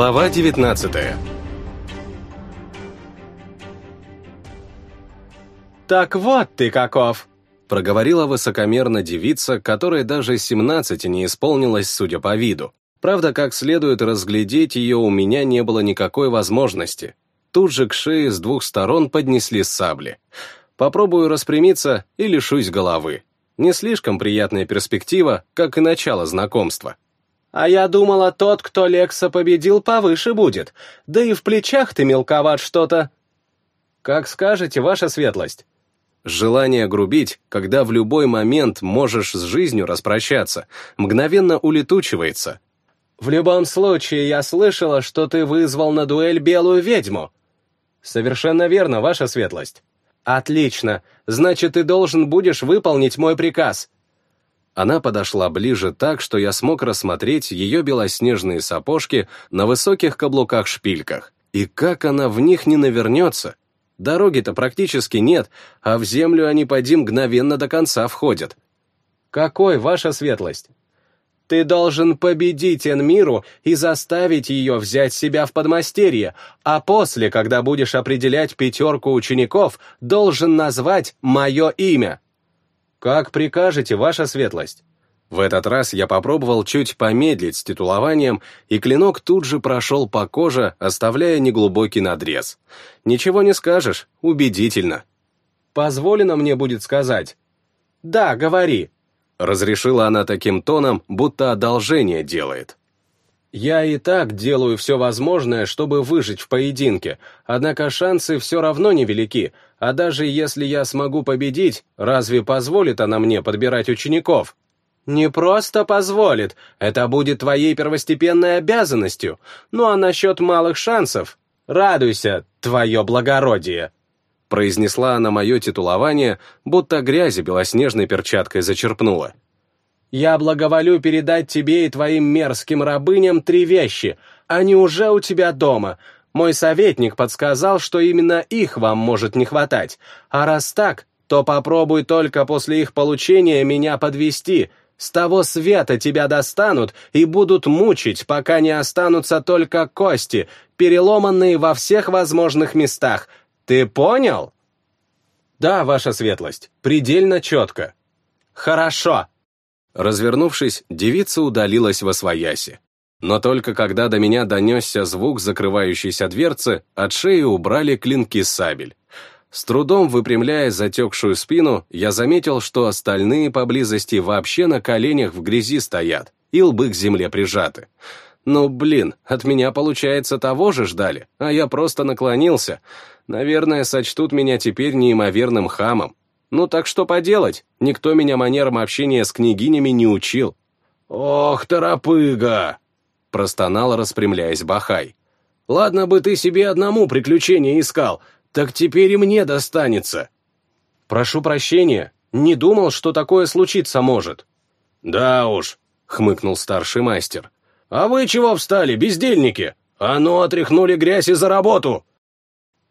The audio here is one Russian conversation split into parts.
Глава 19 «Так вот ты каков!» проговорила высокомерно девица, которой даже 17 не исполнилось, судя по виду. Правда, как следует разглядеть ее у меня не было никакой возможности. Тут же к шее с двух сторон поднесли сабли. Попробую распрямиться и лишусь головы. Не слишком приятная перспектива, как и начало знакомства. «А я думала, тот, кто Лекса победил, повыше будет. Да и в плечах ты мелковат что-то». «Как скажете, ваша светлость». Желание грубить, когда в любой момент можешь с жизнью распрощаться, мгновенно улетучивается. «В любом случае, я слышала, что ты вызвал на дуэль белую ведьму». «Совершенно верно, ваша светлость». «Отлично. Значит, ты должен будешь выполнить мой приказ». Она подошла ближе так, что я смог рассмотреть ее белоснежные сапожки на высоких каблуках-шпильках. И как она в них не навернется? Дороги-то практически нет, а в землю они поди мгновенно до конца входят. «Какой ваша светлость?» Ты должен победить Энмиру и заставить ее взять себя в подмастерье, а после, когда будешь определять пятерку учеников, должен назвать мое имя. Как прикажете, ваша светлость? В этот раз я попробовал чуть помедлить с титулованием, и клинок тут же прошел по коже, оставляя неглубокий надрез. Ничего не скажешь, убедительно. Позволено мне будет сказать? Да, говори. Разрешила она таким тоном, будто одолжение делает. «Я и так делаю все возможное, чтобы выжить в поединке, однако шансы все равно невелики, а даже если я смогу победить, разве позволит она мне подбирать учеников?» «Не просто позволит, это будет твоей первостепенной обязанностью. Ну а насчет малых шансов, радуйся, твое благородие!» произнесла она мое титулование, будто грязи белоснежной перчаткой зачерпнула. «Я благоволю передать тебе и твоим мерзким рабыням три вещи. Они уже у тебя дома. Мой советник подсказал, что именно их вам может не хватать. А раз так, то попробуй только после их получения меня подвести. С того света тебя достанут и будут мучить, пока не останутся только кости, переломанные во всех возможных местах, ты понял? Да, ваша светлость, предельно четко. Хорошо. Развернувшись, девица удалилась во свояси. Но только когда до меня донесся звук закрывающейся дверцы, от шеи убрали клинки сабель. С трудом выпрямляя затекшую спину, я заметил, что остальные поблизости вообще на коленях в грязи стоят и лбы к земле прижаты. Ну, блин, от меня, получается, того же ждали, а я просто наклонился. Наверное, сочтут меня теперь неимоверным хамом. Ну так что поделать, никто меня манерам общения с княгинями не учил. «Ох, торопыга!» — простонал, распрямляясь Бахай. «Ладно бы ты себе одному приключения искал, так теперь и мне достанется». «Прошу прощения, не думал, что такое случиться может». «Да уж», — хмыкнул старший мастер. «А вы чего встали, бездельники? А ну, отряхнули грязь и за работу!»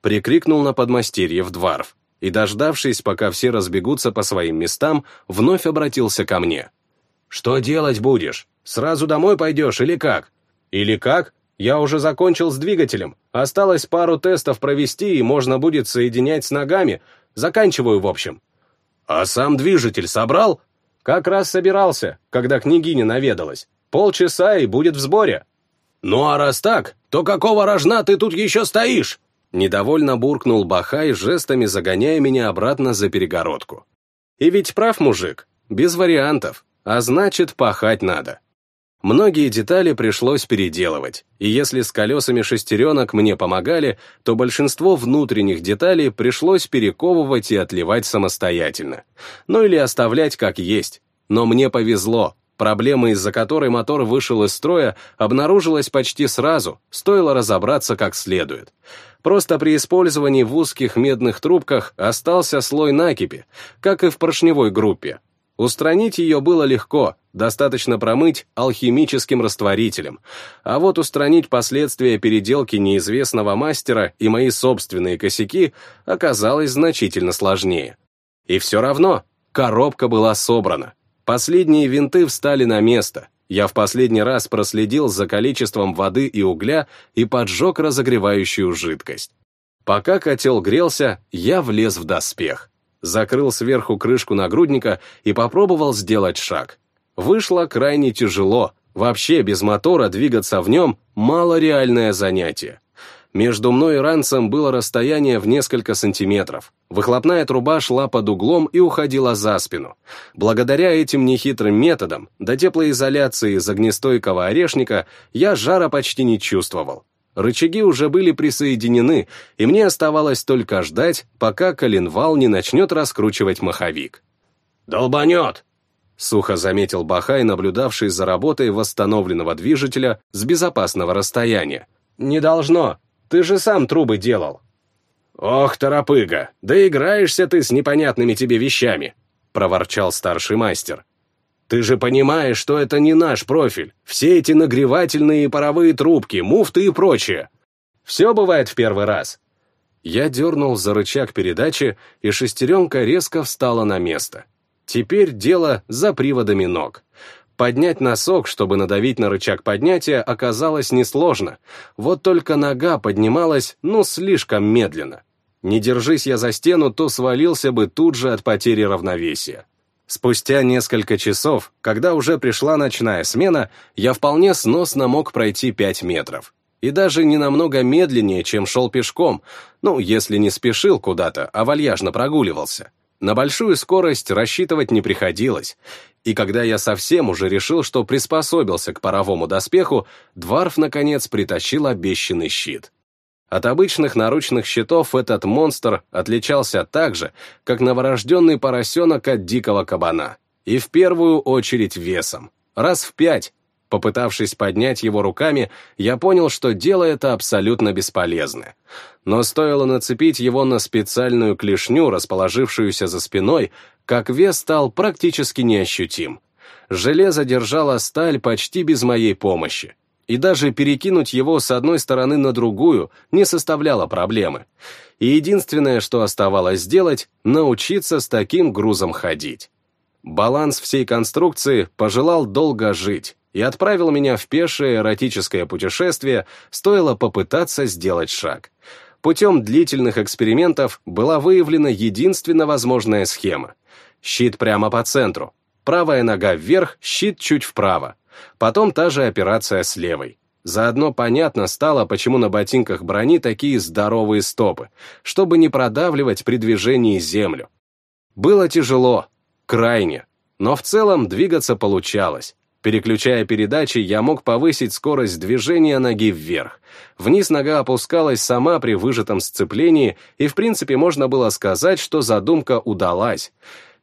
Прикрикнул на подмастерье в дворф и, дождавшись, пока все разбегутся по своим местам, вновь обратился ко мне. «Что делать будешь? Сразу домой пойдешь или как?» «Или как? Я уже закончил с двигателем. Осталось пару тестов провести, и можно будет соединять с ногами. Заканчиваю, в общем». «А сам движитель собрал?» «Как раз собирался, когда княгиня наведалась. Полчаса и будет в сборе». «Ну а раз так, то какого рожна ты тут еще стоишь?» Недовольно буркнул Бахай, жестами загоняя меня обратно за перегородку. И ведь прав мужик, без вариантов, а значит, пахать надо. Многие детали пришлось переделывать, и если с колесами шестеренок мне помогали, то большинство внутренних деталей пришлось перековывать и отливать самостоятельно. Ну или оставлять как есть. Но мне повезло, Проблема, из-за которой мотор вышел из строя, обнаружилась почти сразу, стоило разобраться как следует. Просто при использовании в узких медных трубках остался слой накипи, как и в поршневой группе. Устранить ее было легко, достаточно промыть алхимическим растворителем. А вот устранить последствия переделки неизвестного мастера и мои собственные косяки оказалось значительно сложнее. И все равно коробка была собрана. Последние винты встали на место, Я в последний раз проследил за количеством воды и угля и поджег разогревающую жидкость. Пока котел грелся, я влез в доспех. Закрыл сверху крышку нагрудника и попробовал сделать шаг. Вышло крайне тяжело, вообще без мотора двигаться в нем – малореальное занятие. Между мной и ранцем было расстояние в несколько сантиметров. Выхлопная труба шла под углом и уходила за спину. Благодаря этим нехитрым методам, до теплоизоляции из огнестойкого орешника, я жара почти не чувствовал. Рычаги уже были присоединены, и мне оставалось только ждать, пока коленвал не начнет раскручивать маховик. «Долбанет!» — сухо заметил Бахай, наблюдавший за работой восстановленного движителя с безопасного расстояния. «Не должно. Ты же сам трубы делал». «Ох, торопыга, да играешься ты с непонятными тебе вещами», — проворчал старший мастер. «Ты же понимаешь, что это не наш профиль. Все эти нагревательные и паровые трубки, муфты и прочее. Все бывает в первый раз». Я дернул за рычаг передачи, и шестеренка резко встала на место. Теперь дело за приводами ног. Поднять носок, чтобы надавить на рычаг поднятия, оказалось несложно. Вот только нога поднималась, ну, слишком медленно. Не держись я за стену, то свалился бы тут же от потери равновесия. Спустя несколько часов, когда уже пришла ночная смена, я вполне сносно мог пройти 5 метров. И даже не намного медленнее, чем шел пешком, ну, если не спешил куда-то, а вальяжно прогуливался. На большую скорость рассчитывать не приходилось, и когда я совсем уже решил, что приспособился к паровому доспеху, Дварф, наконец, притащил обещанный щит. От обычных наручных щитов этот монстр отличался так же, как новорожденный поросенок от дикого кабана. И в первую очередь весом. Раз в пять. Попытавшись поднять его руками, я понял, что дело это абсолютно бесполезное. Но стоило нацепить его на специальную клешню, расположившуюся за спиной, как вес стал практически неощутим. Железо держало сталь почти без моей помощи. И даже перекинуть его с одной стороны на другую не составляло проблемы. И единственное, что оставалось сделать, научиться с таким грузом ходить. Баланс всей конструкции пожелал долго жить, и отправил меня в пешее эротическое путешествие, стоило попытаться сделать шаг. Путем длительных экспериментов была выявлена единственно возможная схема. Щит прямо по центру. Правая нога вверх, щит чуть вправо. Потом та же операция с левой. Заодно понятно стало, почему на ботинках брони такие здоровые стопы, чтобы не продавливать при движении землю. Было тяжело, крайне, но в целом двигаться получалось. Переключая передачи, я мог повысить скорость движения ноги вверх. Вниз нога опускалась сама при выжатом сцеплении, и в принципе можно было сказать, что задумка удалась.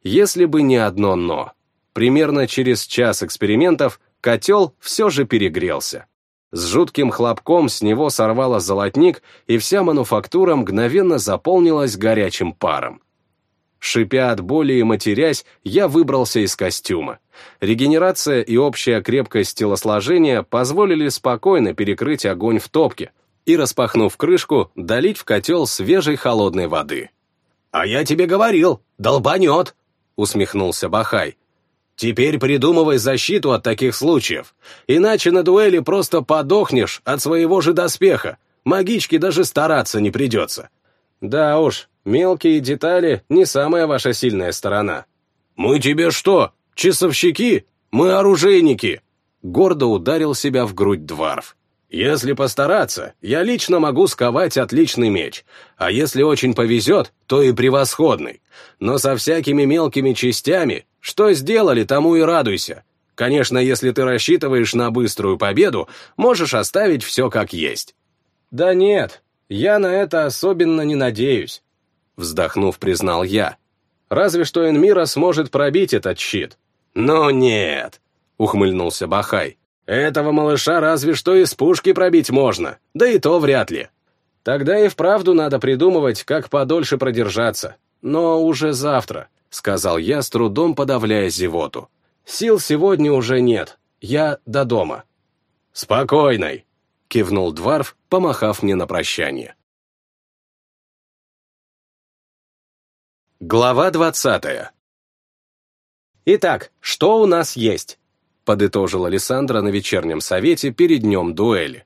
Если бы не одно «но». Примерно через час экспериментов котел все же перегрелся. С жутким хлопком с него сорвало золотник, и вся мануфактура мгновенно заполнилась горячим паром. Шипя от боли и матерясь, я выбрался из костюма. Регенерация и общая крепкость телосложения позволили спокойно перекрыть огонь в топке и, распахнув крышку, долить в котел свежей холодной воды. «А я тебе говорил, долбанет!» — усмехнулся Бахай. «Теперь придумывай защиту от таких случаев, иначе на дуэли просто подохнешь от своего же доспеха, магичке даже стараться не придется». «Да уж, Мелкие детали — не самая ваша сильная сторона. «Мы тебе что, часовщики? Мы оружейники!» Гордо ударил себя в грудь Дварф. «Если постараться, я лично могу сковать отличный меч, а если очень повезет, то и превосходный. Но со всякими мелкими частями, что сделали, тому и радуйся. Конечно, если ты рассчитываешь на быструю победу, можешь оставить все как есть». «Да нет, я на это особенно не надеюсь. Вздохнув, признал я. Разве что Энмира сможет пробить этот щит. Но нет, ухмыльнулся Бахай. Этого малыша разве что из пушки пробить можно, да и то вряд ли. Тогда и вправду надо придумывать, как подольше продержаться. Но уже завтра, сказал я, с трудом подавляя зевоту. Сил сегодня уже нет. Я до дома. Спокойной, кивнул Дварф, помахав мне на прощание. Глава двадцатая. Итак, что у нас есть? Подытожила Лиссандра на вечернем совете перед днем дуэли.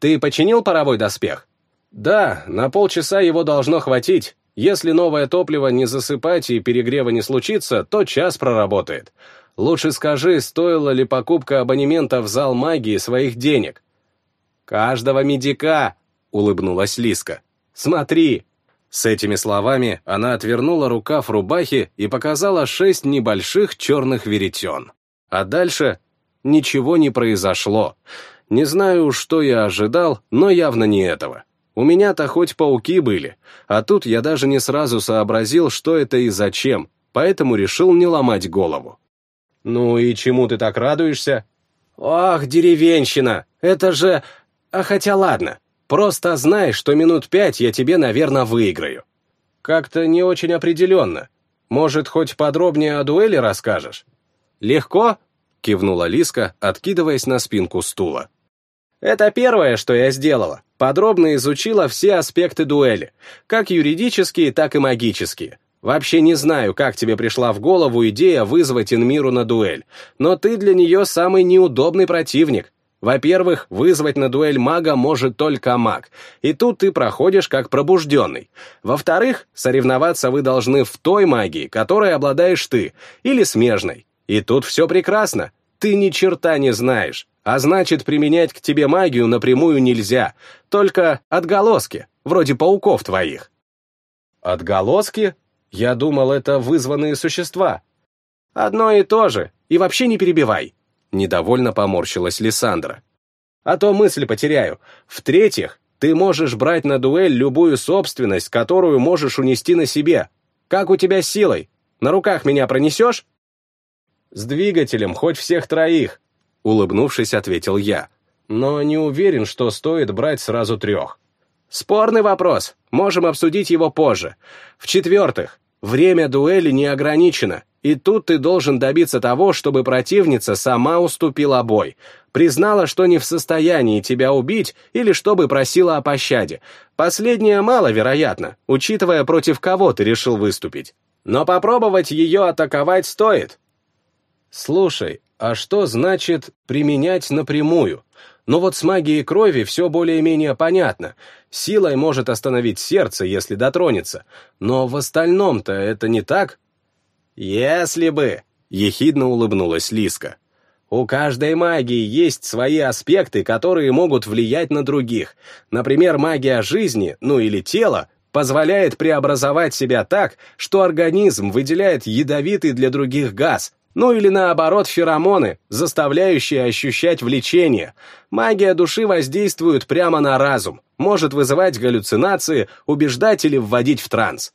«Ты починил паровой доспех?» «Да, на полчаса его должно хватить. Если новое топливо не засыпать и перегрева не случится, то час проработает. Лучше скажи, стоила ли покупка абонемента в зал магии своих денег?» «Каждого медика!» — улыбнулась Лиска. «Смотри!» С этими словами она отвернула рукав рубахи и показала шесть небольших черных веретен. А дальше ничего не произошло. Не знаю, что я ожидал, но явно не этого. У меня-то хоть пауки были, а тут я даже не сразу сообразил, что это и зачем, поэтому решил не ломать голову. «Ну и чему ты так радуешься?» «Ох, деревенщина! Это же... А хотя ладно, просто знай, что минут пять я тебе, наверное, выиграю». «Как-то не очень определенно. Может, хоть подробнее о дуэли расскажешь?» «Легко?» — кивнула Лиска, откидываясь на спинку стула. «Это первое, что я сделала. Подробно изучила все аспекты дуэли, как юридические, так и магические. Вообще не знаю, как тебе пришла в голову идея вызвать Инмиру на дуэль, но ты для нее самый неудобный противник. Во-первых, вызвать на дуэль мага может только маг, и тут ты проходишь как пробужденный. Во-вторых, соревноваться вы должны в той магии, которой обладаешь ты, или смежной. И тут все прекрасно. Ты ни черта не знаешь, а значит, применять к тебе магию напрямую нельзя, только отголоски, вроде пауков твоих. Отголоски? Я думал, это вызванные существа. Одно и то же, и вообще не перебивай. Недовольно поморщилась Лиссандра. А то мысль потеряю. В-третьих, ты можешь брать на дуэль любую собственность, которую можешь унести на себе. Как у тебя с силой? На руках меня пронесешь? С двигателем хоть всех троих, улыбнувшись, ответил я. Но не уверен, что стоит брать сразу трех. Спорный вопрос, можем обсудить его позже. В-четвертых, время дуэли не ограничено, и тут ты должен добиться того, чтобы противница сама уступила бой, признала, что не в состоянии тебя убить, или чтобы просила о пощаде. Последнее маловероятно, учитывая, против кого ты решил выступить. Но попробовать ее атаковать стоит, Слушай, а что значит применять напрямую? Ну вот с магией крови все более-менее понятно. Силой может остановить сердце, если дотронется. Но в остальном-то это не так? Если бы, ехидно улыбнулась Лиска. У каждой магии есть свои аспекты, которые могут влиять на других. Например, магия жизни, ну или тела, позволяет преобразовать себя так, что организм выделяет ядовитый для других газ, ну или наоборот феромоны, заставляющие ощущать влечение. Магия души воздействует прямо на разум, может вызывать галлюцинации, убеждать или вводить в транс.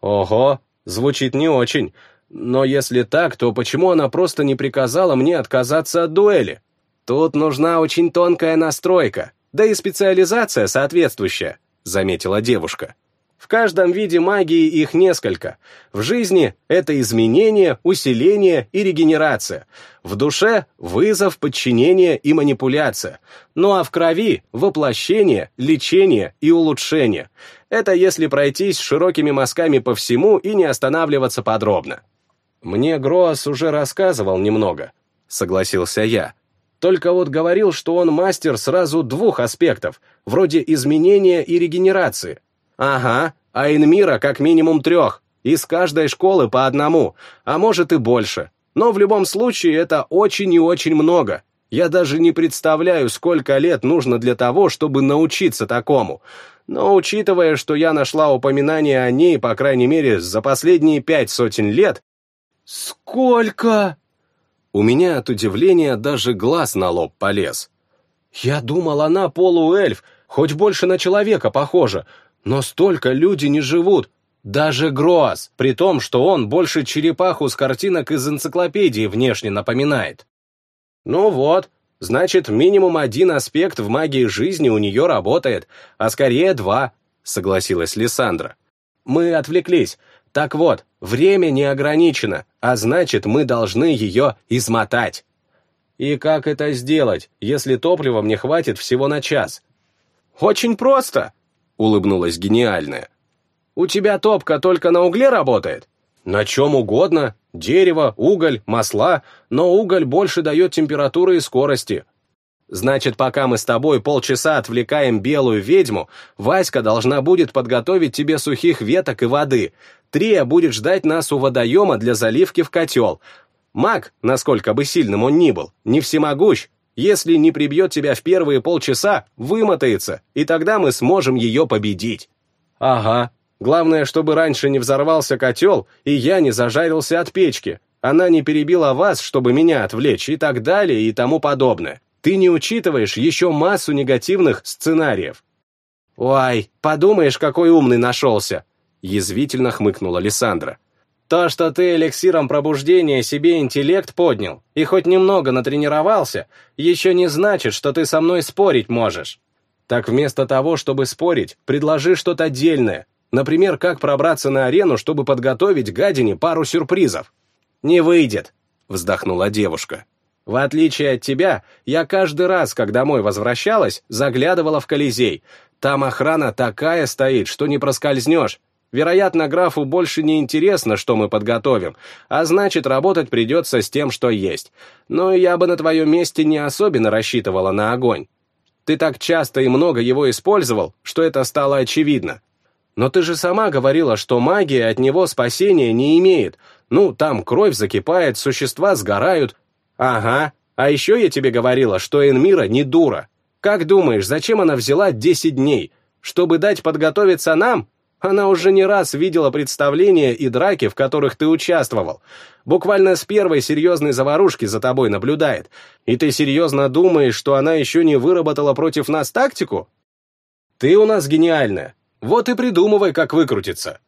Ого, звучит не очень. Но если так, то почему она просто не приказала мне отказаться от дуэли? Тут нужна очень тонкая настройка, да и специализация соответствующая, заметила девушка. В каждом виде магии их несколько. В жизни это изменение, усиление и регенерация. В душе — вызов, подчинение и манипуляция. Ну а в крови — воплощение, лечение и улучшение. Это если пройтись широкими мазками по всему и не останавливаться подробно. Мне Гроас уже рассказывал немного, согласился я. Только вот говорил, что он мастер сразу двух аспектов, вроде изменения и регенерации. Ага, а инмира как минимум трех, из каждой школы по одному, а может и больше. Но в любом случае это очень и очень много. Я даже не представляю, сколько лет нужно для того, чтобы научиться такому. Но учитывая, что я нашла упоминание о ней, по крайней мере, за последние пять сотен лет... Сколько? У меня от удивления даже глаз на лоб полез. Я думал, она полуэльф, хоть больше на человека похожа, но столько люди не живут. Даже Гроас, при том, что он больше черепаху с картинок из энциклопедии внешне напоминает. Ну вот, значит, минимум один аспект в магии жизни у нее работает, а скорее два, согласилась Лиссандра. Мы отвлеклись. Так вот, время не ограничено, а значит, мы должны ее измотать. И как это сделать, если топлива мне хватит всего на час? Очень просто, улыбнулась гениальная. «У тебя топка только на угле работает?» «На чем угодно. Дерево, уголь, масла, но уголь больше дает температуры и скорости. Значит, пока мы с тобой полчаса отвлекаем белую ведьму, Васька должна будет подготовить тебе сухих веток и воды. Трия будет ждать нас у водоема для заливки в котел. Маг, насколько бы сильным он ни был, не всемогущ. Если не прибьет тебя в первые полчаса, вымотается, и тогда мы сможем ее победить. Ага. Главное, чтобы раньше не взорвался котел, и я не зажарился от печки. Она не перебила вас, чтобы меня отвлечь, и так далее, и тому подобное. Ты не учитываешь еще массу негативных сценариев. «Ой, подумаешь, какой умный нашелся!» — язвительно хмыкнула Лиссандра. То, что ты эликсиром пробуждения себе интеллект поднял и хоть немного натренировался, еще не значит, что ты со мной спорить можешь. Так вместо того, чтобы спорить, предложи что-то отдельное. Например, как пробраться на арену, чтобы подготовить гадине пару сюрпризов. «Не выйдет», — вздохнула девушка. «В отличие от тебя, я каждый раз, когда домой возвращалась, заглядывала в Колизей. Там охрана такая стоит, что не проскользнешь. Вероятно, графу больше не интересно, что мы подготовим, а значит, работать придется с тем, что есть. Но я бы на твоем месте не особенно рассчитывала на огонь. Ты так часто и много его использовал, что это стало очевидно. Но ты же сама говорила, что магия от него спасения не имеет. Ну, там кровь закипает, существа сгорают. Ага, а еще я тебе говорила, что Энмира не дура. Как думаешь, зачем она взяла 10 дней? Чтобы дать подготовиться нам? Она уже не раз видела представления и драки, в которых ты участвовал. Буквально с первой серьезной заварушки за тобой наблюдает. И ты серьезно думаешь, что она еще не выработала против нас тактику? Ты у нас гениальная. Вот и придумывай, как выкрутиться.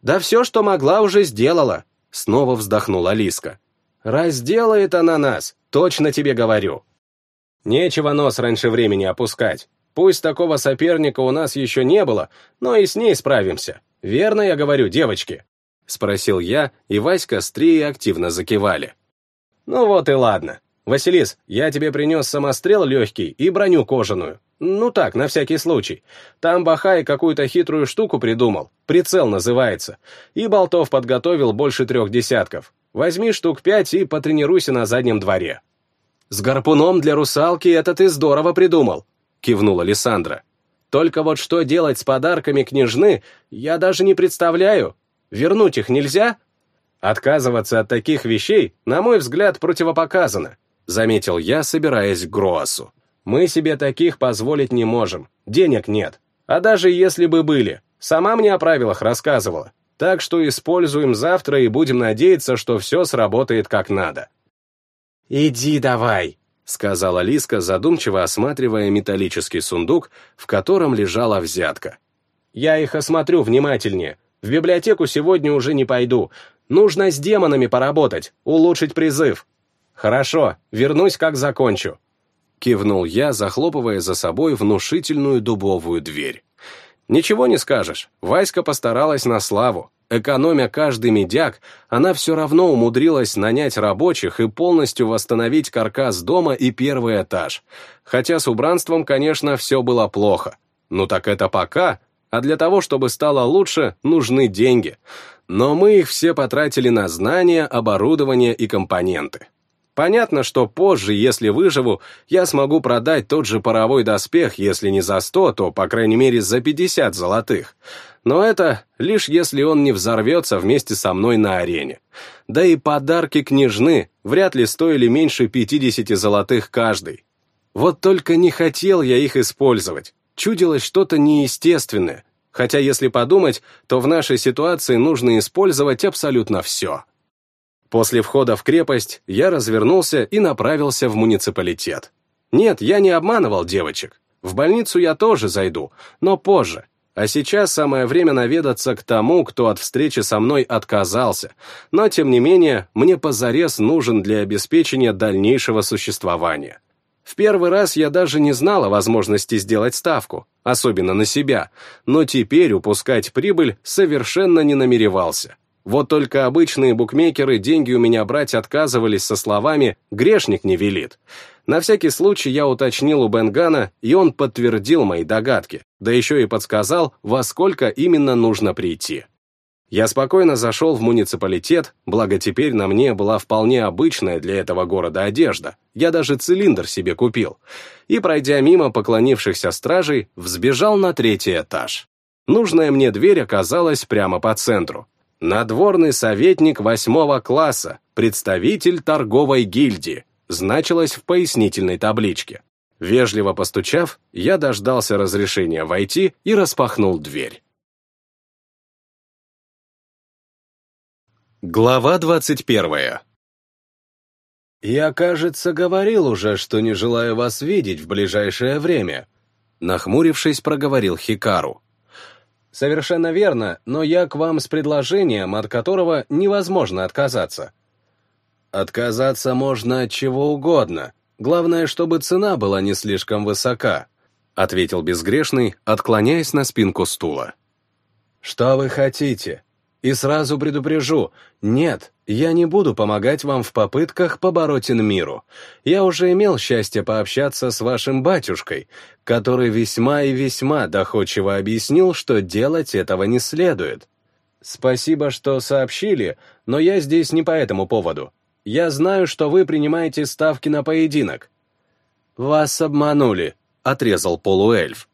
Да все, что могла, уже сделала. Снова вздохнула Лиска. Разделает она нас, точно тебе говорю. Нечего нос раньше времени опускать. Пусть такого соперника у нас еще не было, но и с ней справимся. Верно я говорю, девочки?» Спросил я, и Васька с Трией активно закивали. «Ну вот и ладно. Василис, я тебе принес самострел легкий и броню кожаную. Ну так, на всякий случай. Там Бахай какую-то хитрую штуку придумал, прицел называется, и болтов подготовил больше трех десятков. Возьми штук пять и потренируйся на заднем дворе». «С гарпуном для русалки это ты здорово придумал», кивнула Лиссандра. Только вот что делать с подарками княжны, я даже не представляю. Вернуть их нельзя? Отказываться от таких вещей, на мой взгляд, противопоказано, заметил я, собираясь к Гроасу. Мы себе таких позволить не можем, денег нет. А даже если бы были, сама мне о правилах рассказывала. Так что используем завтра и будем надеяться, что все сработает как надо. «Иди давай», — сказала Лиска, задумчиво осматривая металлический сундук, в котором лежала взятка. «Я их осмотрю внимательнее. В библиотеку сегодня уже не пойду. Нужно с демонами поработать, улучшить призыв. Хорошо, вернусь, как закончу». Кивнул я, захлопывая за собой внушительную дубовую дверь. «Ничего не скажешь, Васька постаралась на славу. Экономя каждый медяк, она все равно умудрилась нанять рабочих и полностью восстановить каркас дома и первый этаж. Хотя с убранством, конечно, все было плохо. Ну так это пока, а для того, чтобы стало лучше, нужны деньги. Но мы их все потратили на знания, оборудование и компоненты. Понятно, что позже, если выживу, я смогу продать тот же паровой доспех, если не за 100, то, по крайней мере, за 50 золотых. Но это лишь если он не взорвется вместе со мной на арене. Да и подарки княжны вряд ли стоили меньше 50 золотых каждый. Вот только не хотел я их использовать. Чудилось что-то неестественное. Хотя, если подумать, то в нашей ситуации нужно использовать абсолютно все. После входа в крепость я развернулся и направился в муниципалитет. Нет, я не обманывал девочек. В больницу я тоже зайду, но позже, а сейчас самое время наведаться к тому, кто от встречи со мной отказался, но, тем не менее, мне позарез нужен для обеспечения дальнейшего существования. В первый раз я даже не знал о возможности сделать ставку, особенно на себя, но теперь упускать прибыль совершенно не намеревался. Вот только обычные букмекеры деньги у меня брать отказывались со словами «грешник не велит». На всякий случай я уточнил у Бенгана, и он подтвердил мои догадки, да еще и подсказал, во сколько именно нужно прийти. Я спокойно зашел в муниципалитет, благо теперь на мне была вполне обычная для этого города одежда. Я даже цилиндр себе купил. И, пройдя мимо поклонившихся стражей, взбежал на третий этаж. Нужная мне дверь оказалась прямо по центру. Надворный советник восьмого класса, представитель торговой гильдии, значилось в пояснительной табличке. Вежливо постучав, я дождался разрешения войти и распахнул дверь. Глава двадцать первая. «Я, кажется, говорил уже, что не желаю вас видеть в ближайшее время», нахмурившись, проговорил Хикару. «Совершенно верно, но я к вам с предложением, от которого невозможно отказаться». «Отказаться можно от чего угодно. Главное, чтобы цена была не слишком высока», ответил безгрешный, отклоняясь на спинку стула. «Что вы хотите?» И сразу предупрежу, нет, я не буду помогать вам в попытках побороть Инмиру. Я уже имел счастье пообщаться с вашим батюшкой, который весьма и весьма доходчиво объяснил, что делать этого не следует. Спасибо, что сообщили, но я здесь не по этому поводу. Я знаю, что вы принимаете ставки на поединок. Вас обманули, отрезал полуэльф.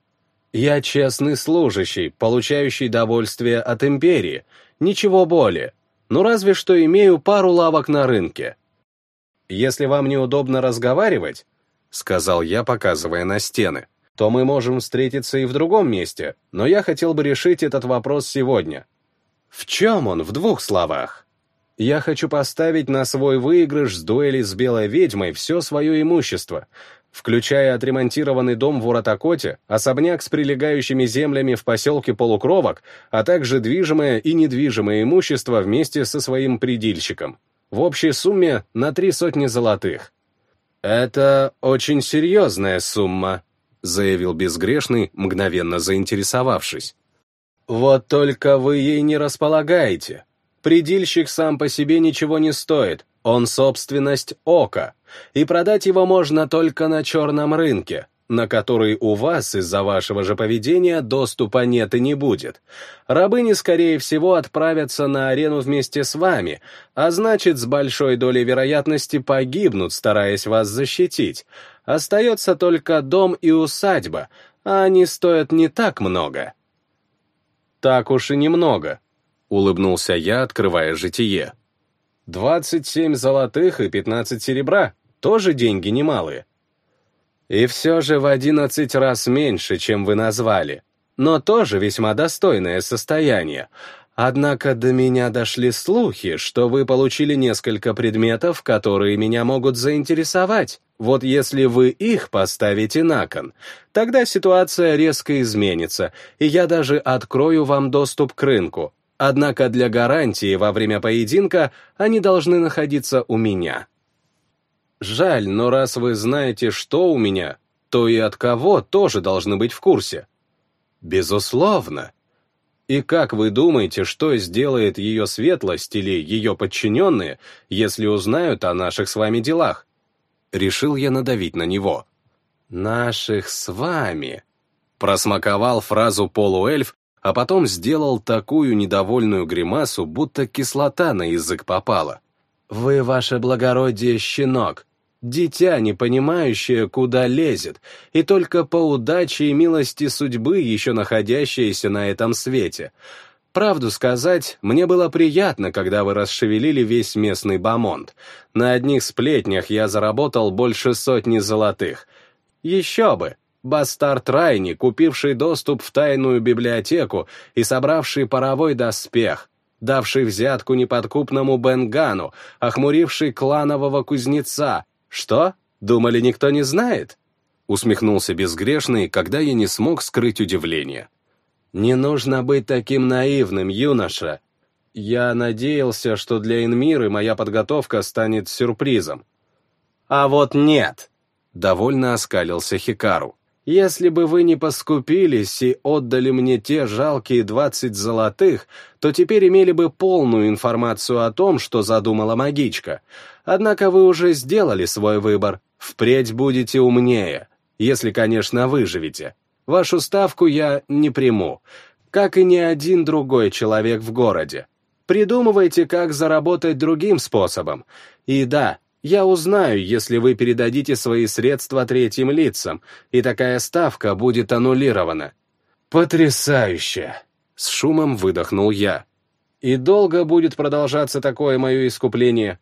Я честный служащий, получающий довольствие от империи, Ничего более. Ну разве что имею пару лавок на рынке. Если вам неудобно разговаривать, сказал я, показывая на стены, то мы можем встретиться и в другом месте, но я хотел бы решить этот вопрос сегодня. В чем он в двух словах? Я хочу поставить на свой выигрыш с дуэли с белой ведьмой все свое имущество, включая отремонтированный дом в Уратакоте, особняк с прилегающими землями в поселке Полукровок, а также движимое и недвижимое имущество вместе со своим предильщиком. В общей сумме на три сотни золотых. «Это очень серьезная сумма», — заявил безгрешный, мгновенно заинтересовавшись. «Вот только вы ей не располагаете. Предильщик сам по себе ничего не стоит, он собственность ока, и продать его можно только на черном рынке, на который у вас из-за вашего же поведения доступа нет и не будет. Рабыни, скорее всего, отправятся на арену вместе с вами, а значит, с большой долей вероятности погибнут, стараясь вас защитить. Остается только дом и усадьба, а они стоят не так много. Так уж и немного, — улыбнулся я, открывая житие. Двадцать семь золотых и пятнадцать серебра. Тоже деньги немалые. И все же в одиннадцать раз меньше, чем вы назвали. Но тоже весьма достойное состояние. Однако до меня дошли слухи, что вы получили несколько предметов, которые меня могут заинтересовать. Вот если вы их поставите на кон, тогда ситуация резко изменится, и я даже открою вам доступ к рынку, Однако для гарантии во время поединка они должны находиться у меня. Жаль, но раз вы знаете, что у меня, то и от кого тоже должны быть в курсе. Безусловно. И как вы думаете, что сделает ее светлость или ее подчиненные, если узнают о наших с вами делах? Решил я надавить на него. «Наших с вами», просмаковал фразу полуэльф, а потом сделал такую недовольную гримасу, будто кислота на язык попала. «Вы, ваше благородие, щенок, дитя, не понимающее, куда лезет, и только по удаче и милости судьбы, еще находящееся на этом свете. Правду сказать, мне было приятно, когда вы расшевелили весь местный бамонт. На одних сплетнях я заработал больше сотни золотых. Еще бы, Бастард Райни, купивший доступ в тайную библиотеку и собравший паровой доспех, давший взятку неподкупному Бенгану, охмуривший кланового кузнеца. Что? Думали, никто не знает? Усмехнулся безгрешный, когда я не смог скрыть удивление. Не нужно быть таким наивным, юноша. Я надеялся, что для Энмиры моя подготовка станет сюрпризом. А вот нет! Довольно оскалился Хикару. Если бы вы не поскупились и отдали мне те жалкие двадцать золотых, то теперь имели бы полную информацию о том, что задумала магичка. Однако вы уже сделали свой выбор. Впредь будете умнее, если, конечно, выживете. Вашу ставку я не приму, как и ни один другой человек в городе. Придумывайте, как заработать другим способом. И да, я узнаю, если вы передадите свои средства третьим лицам, и такая ставка будет аннулирована. Потрясающе! С шумом выдохнул я. И долго будет продолжаться такое мое искупление?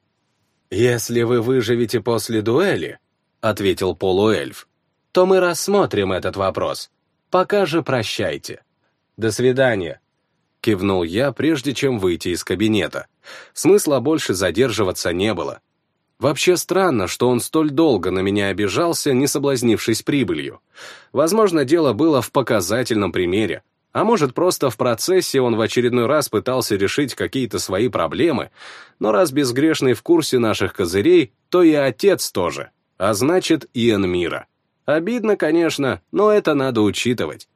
Если вы выживете после дуэли, ответил полуэльф, то мы рассмотрим этот вопрос. Пока же прощайте. До свидания. Кивнул я, прежде чем выйти из кабинета. Смысла больше задерживаться не было. Вообще странно, что он столь долго на меня обижался, не соблазнившись прибылью. Возможно, дело было в показательном примере. А может, просто в процессе он в очередной раз пытался решить какие-то свои проблемы, но раз безгрешный в курсе наших козырей, то и отец тоже, а значит и Энмира. Обидно, конечно, но это надо учитывать.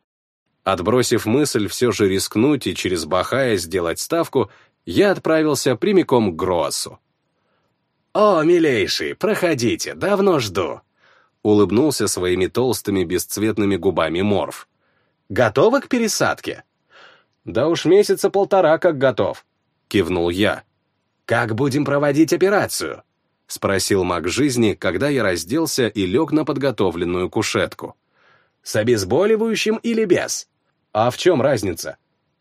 Отбросив мысль все же рискнуть и через Бахая сделать ставку, я отправился прямиком к Гроссу. «О, милейший, проходите, давно жду», — улыбнулся своими толстыми бесцветными губами Морф. «Готовы к пересадке?» «Да уж месяца полтора как готов», — кивнул я. «Как будем проводить операцию?» — спросил маг жизни, когда я разделся и лег на подготовленную кушетку. «С обезболивающим или без?» «А в чем разница?»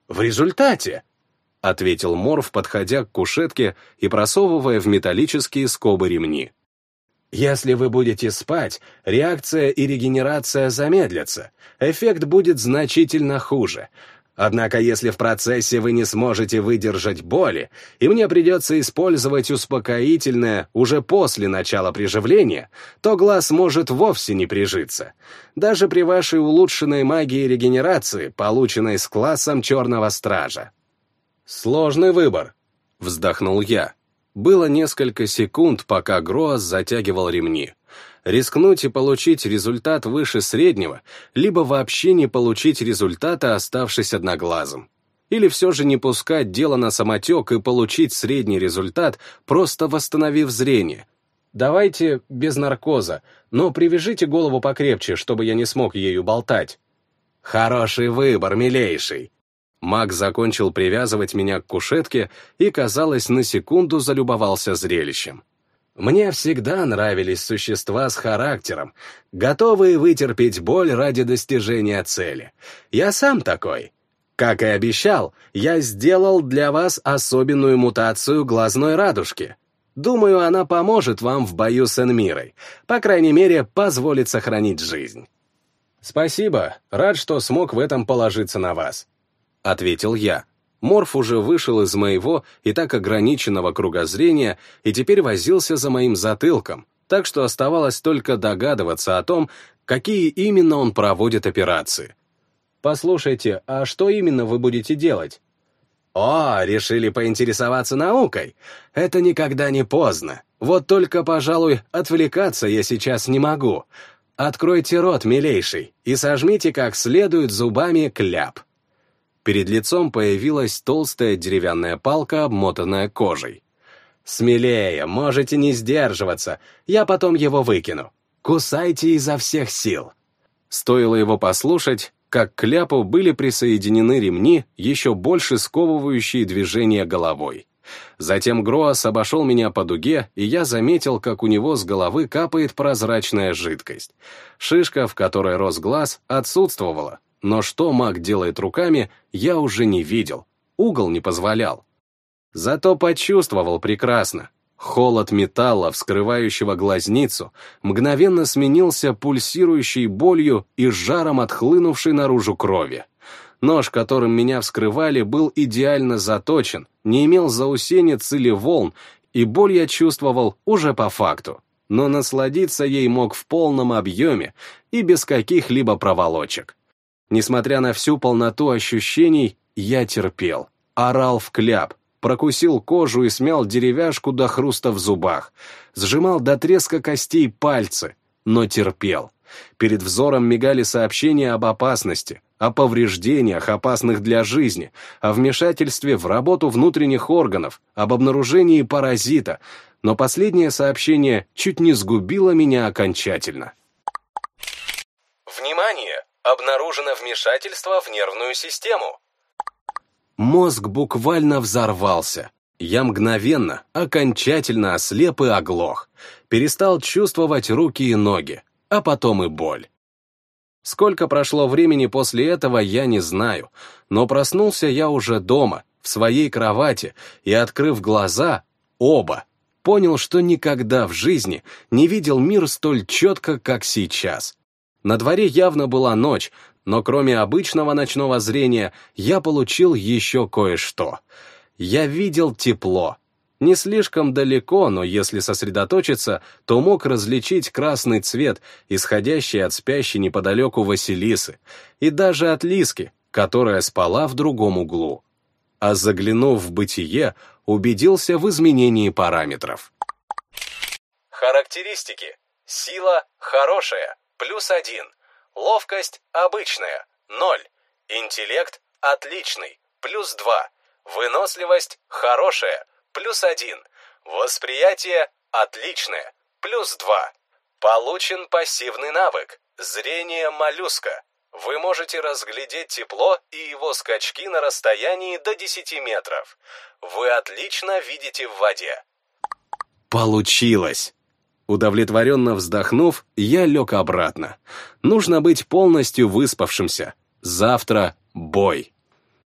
«В результате», — ответил Морф, подходя к кушетке и просовывая в металлические скобы ремни. «Если вы будете спать, реакция и регенерация замедлятся, эффект будет значительно хуже, Однако, если в процессе вы не сможете выдержать боли, и мне придется использовать успокоительное уже после начала приживления, то глаз может вовсе не прижиться. Даже при вашей улучшенной магии регенерации, полученной с классом Черного Стража. «Сложный выбор», — вздохнул я. Было несколько секунд, пока Гроас затягивал ремни рискнуть и получить результат выше среднего, либо вообще не получить результата, оставшись одноглазым. Или все же не пускать дело на самотек и получить средний результат, просто восстановив зрение. Давайте без наркоза, но привяжите голову покрепче, чтобы я не смог ею болтать. Хороший выбор, милейший. Маг закончил привязывать меня к кушетке и, казалось, на секунду залюбовался зрелищем. Мне всегда нравились существа с характером, готовые вытерпеть боль ради достижения цели. Я сам такой. Как и обещал, я сделал для вас особенную мутацию глазной радужки. Думаю, она поможет вам в бою с Энмирой. По крайней мере, позволит сохранить жизнь. «Спасибо, рад, что смог в этом положиться на вас», — ответил я. Морф уже вышел из моего и так ограниченного кругозрения и теперь возился за моим затылком, так что оставалось только догадываться о том, какие именно он проводит операции. «Послушайте, а что именно вы будете делать?» «О, решили поинтересоваться наукой? Это никогда не поздно. Вот только, пожалуй, отвлекаться я сейчас не могу. Откройте рот, милейший, и сожмите как следует зубами кляп». Перед лицом появилась толстая деревянная палка, обмотанная кожей. «Смелее, можете не сдерживаться, я потом его выкину. Кусайте изо всех сил». Стоило его послушать, как к кляпу были присоединены ремни, еще больше сковывающие движение головой. Затем Гроас обошел меня по дуге, и я заметил, как у него с головы капает прозрачная жидкость. Шишка, в которой рос глаз, отсутствовала, но что маг делает руками, я уже не видел, угол не позволял. Зато почувствовал прекрасно. Холод металла, вскрывающего глазницу, мгновенно сменился пульсирующей болью и жаром отхлынувшей наружу крови. Нож, которым меня вскрывали, был идеально заточен, не имел заусенец или волн, и боль я чувствовал уже по факту. Но насладиться ей мог в полном объеме и без каких-либо проволочек. Несмотря на всю полноту ощущений, я терпел. Орал в кляп, прокусил кожу и смял деревяшку до хруста в зубах, сжимал до треска костей пальцы, но терпел. Перед взором мигали сообщения об опасности, о повреждениях, опасных для жизни, о вмешательстве в работу внутренних органов, об обнаружении паразита, но последнее сообщение чуть не сгубило меня окончательно. Внимание! Обнаружено вмешательство в нервную систему. Мозг буквально взорвался. Я мгновенно, окончательно ослеп и оглох. Перестал чувствовать руки и ноги, а потом и боль. Сколько прошло времени после этого, я не знаю, но проснулся я уже дома, в своей кровати, и, открыв глаза, оба, понял, что никогда в жизни не видел мир столь четко, как сейчас. На дворе явно была ночь, но кроме обычного ночного зрения я получил еще кое-что. Я видел тепло. Не слишком далеко, но если сосредоточиться, то мог различить красный цвет, исходящий от спящей неподалеку Василисы, и даже от Лиски, которая спала в другом углу. А заглянув в бытие, убедился в изменении параметров. Характеристики. Сила хорошая, плюс один. Ловкость обычная, ноль. Интеллект отличный, плюс два. Выносливость хорошая, плюс один. Восприятие отличное, плюс два. Получен пассивный навык. Зрение моллюска. Вы можете разглядеть тепло и его скачки на расстоянии до 10 метров. Вы отлично видите в воде. Получилось! Удовлетворенно вздохнув, я лег обратно. Нужно быть полностью выспавшимся. Завтра бой.